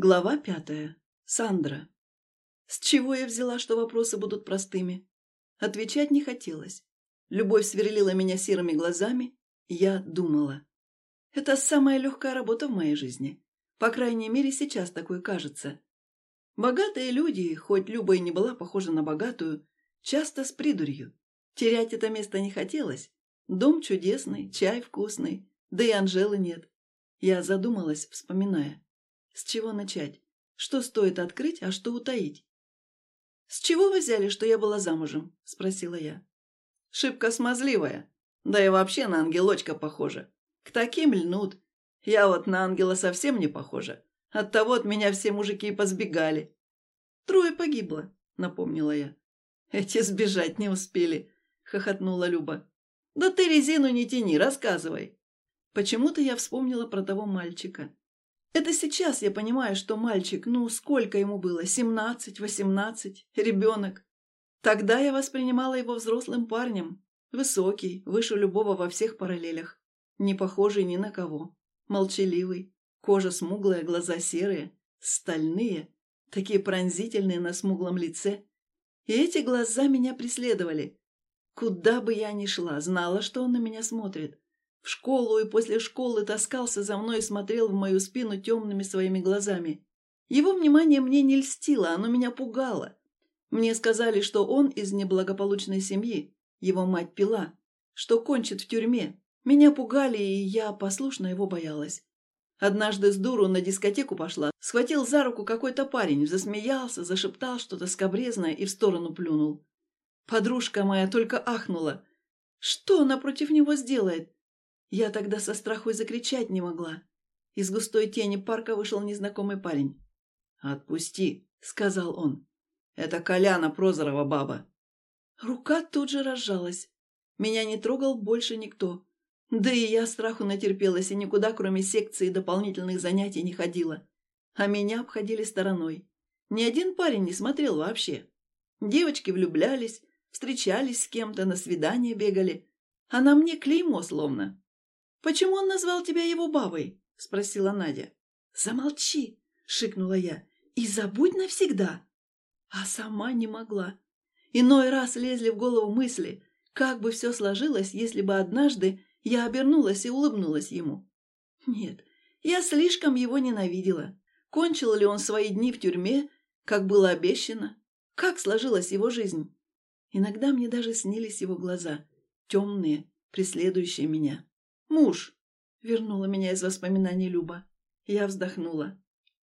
Глава пятая. Сандра. С чего я взяла, что вопросы будут простыми? Отвечать не хотелось. Любовь сверлила меня серыми глазами, я думала. Это самая легкая работа в моей жизни. По крайней мере, сейчас такое кажется. Богатые люди, хоть Люба и не была похожа на богатую, часто с придурью. Терять это место не хотелось. Дом чудесный, чай вкусный, да и Анжелы нет. Я задумалась, вспоминая. С чего начать? Что стоит открыть, а что утаить? «С чего вы взяли, что я была замужем?» – спросила я. «Шибко смазливая. Да и вообще на ангелочка похожа. К таким льнут. Я вот на ангела совсем не похожа. Оттого от меня все мужики и позбегали». «Трое погибло», – напомнила я. «Эти сбежать не успели», – хохотнула Люба. «Да ты резину не тяни, рассказывай». Почему-то я вспомнила про того мальчика. Это сейчас я понимаю, что мальчик, ну, сколько ему было, семнадцать, восемнадцать, ребенок. Тогда я воспринимала его взрослым парнем, высокий, выше любого во всех параллелях, не похожий ни на кого, молчаливый, кожа смуглая, глаза серые, стальные, такие пронзительные на смуглом лице. И эти глаза меня преследовали. Куда бы я ни шла, знала, что он на меня смотрит. В школу и после школы таскался за мной и смотрел в мою спину темными своими глазами. Его внимание мне не льстило, оно меня пугало. Мне сказали, что он из неблагополучной семьи, его мать пила, что кончит в тюрьме. Меня пугали, и я послушно его боялась. Однажды с дуру на дискотеку пошла, схватил за руку какой-то парень, засмеялся, зашептал что-то скобрезное и в сторону плюнул. Подружка моя только ахнула. Что она против него сделает? Я тогда со страху и закричать не могла. Из густой тени парка вышел незнакомый парень. «Отпусти», — сказал он. «Это Коляна Прозорова баба». Рука тут же разжалась. Меня не трогал больше никто. Да и я страху натерпелась и никуда, кроме секции дополнительных занятий, не ходила. А меня обходили стороной. Ни один парень не смотрел вообще. Девочки влюблялись, встречались с кем-то, на свидание бегали. А на мне клеймо словно. «Почему он назвал тебя его бабой?» – спросила Надя. «Замолчи!» – шикнула я. «И забудь навсегда!» А сама не могла. Иной раз лезли в голову мысли, как бы все сложилось, если бы однажды я обернулась и улыбнулась ему. Нет, я слишком его ненавидела. Кончил ли он свои дни в тюрьме, как было обещано? Как сложилась его жизнь? Иногда мне даже снились его глаза, темные, преследующие меня. «Муж», — вернула меня из воспоминаний Люба. Я вздохнула.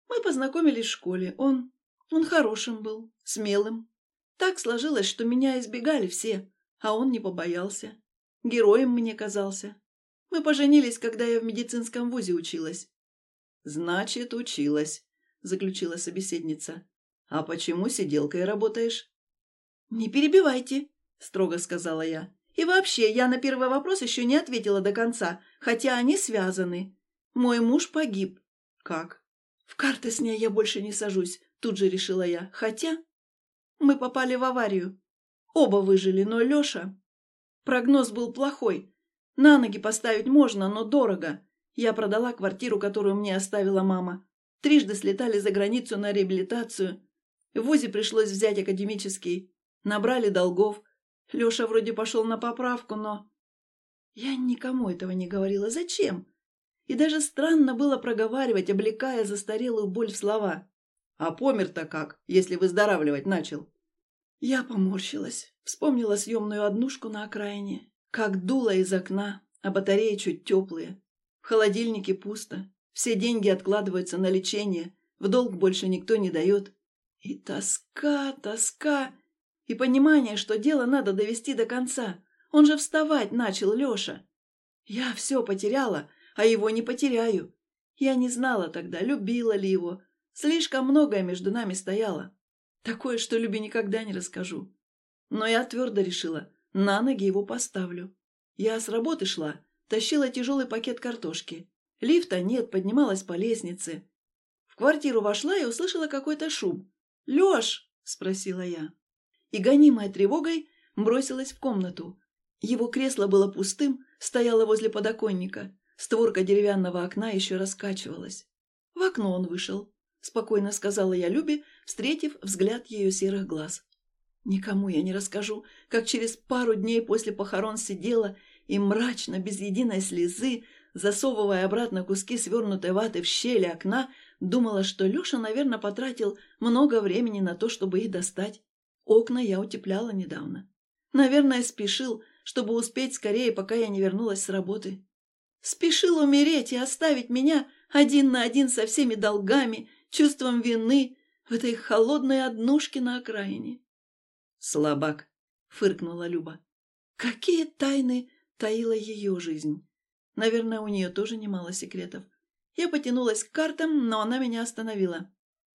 «Мы познакомились в школе. Он... он хорошим был, смелым. Так сложилось, что меня избегали все, а он не побоялся. Героем мне казался. Мы поженились, когда я в медицинском вузе училась». «Значит, училась», — заключила собеседница. «А почему сиделкой работаешь?» «Не перебивайте», — строго сказала я. И вообще, я на первый вопрос еще не ответила до конца, хотя они связаны. Мой муж погиб. Как? В карты с ней я больше не сажусь, тут же решила я. Хотя мы попали в аварию. Оба выжили, но Леша... Прогноз был плохой. На ноги поставить можно, но дорого. Я продала квартиру, которую мне оставила мама. Трижды слетали за границу на реабилитацию. В ВУЗе пришлось взять академический. Набрали долгов. Леша вроде пошел на поправку, но... Я никому этого не говорила. Зачем? И даже странно было проговаривать, облекая застарелую боль в слова. А помер-то как, если выздоравливать начал? Я поморщилась. Вспомнила съемную однушку на окраине. Как дуло из окна, а батареи чуть теплые. В холодильнике пусто. Все деньги откладываются на лечение. В долг больше никто не дает. И тоска, тоска и понимание, что дело надо довести до конца. Он же вставать начал, Леша. Я все потеряла, а его не потеряю. Я не знала тогда, любила ли его. Слишком многое между нами стояло. Такое, что Любе никогда не расскажу. Но я твердо решила, на ноги его поставлю. Я с работы шла, тащила тяжелый пакет картошки. Лифта нет, поднималась по лестнице. В квартиру вошла и услышала какой-то шум. «Леш!» – спросила я и, гонимая тревогой, бросилась в комнату. Его кресло было пустым, стояло возле подоконника. Створка деревянного окна еще раскачивалась. В окно он вышел. спокойно сказала я Любе, встретив взгляд ее серых глаз. Никому я не расскажу, как через пару дней после похорон сидела и мрачно, без единой слезы, засовывая обратно куски свернутой ваты в щели окна, думала, что Леша, наверное, потратил много времени на то, чтобы их достать. Окна я утепляла недавно. Наверное, спешил, чтобы успеть скорее, пока я не вернулась с работы. Спешил умереть и оставить меня один на один со всеми долгами, чувством вины в этой холодной однушке на окраине. «Слабак», — фыркнула Люба. «Какие тайны таила ее жизнь? Наверное, у нее тоже немало секретов. Я потянулась к картам, но она меня остановила.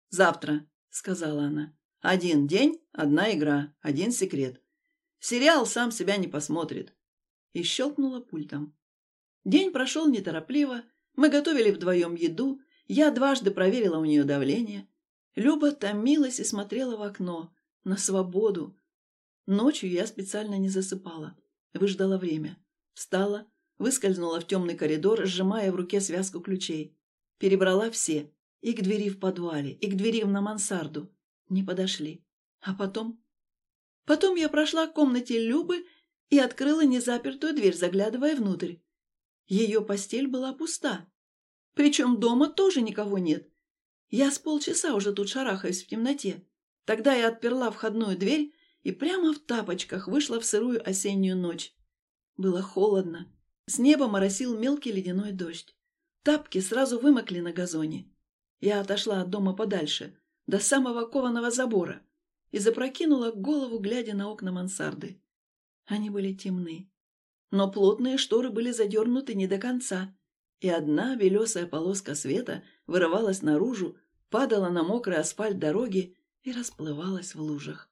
«Завтра», — сказала она. «Один день, одна игра, один секрет. Сериал сам себя не посмотрит». И щелкнула пультом. День прошел неторопливо. Мы готовили вдвоем еду. Я дважды проверила у нее давление. Люба томилась и смотрела в окно, на свободу. Ночью я специально не засыпала. Выждала время. Встала, Выскользнула в темный коридор, сжимая в руке связку ключей. Перебрала все. И к двери в подвале, и к двери на мансарду. Не подошли. А потом... Потом я прошла к комнате Любы и открыла незапертую дверь, заглядывая внутрь. Ее постель была пуста. Причем дома тоже никого нет. Я с полчаса уже тут шарахаюсь в темноте. Тогда я отперла входную дверь и прямо в тапочках вышла в сырую осеннюю ночь. Было холодно. С неба моросил мелкий ледяной дождь. Тапки сразу вымокли на газоне. Я отошла от дома подальше, до самого кованого забора, и запрокинула голову, глядя на окна мансарды. Они были темны. Но плотные шторы были задернуты не до конца, и одна белесая полоска света вырывалась наружу, падала на мокрый асфальт дороги и расплывалась в лужах.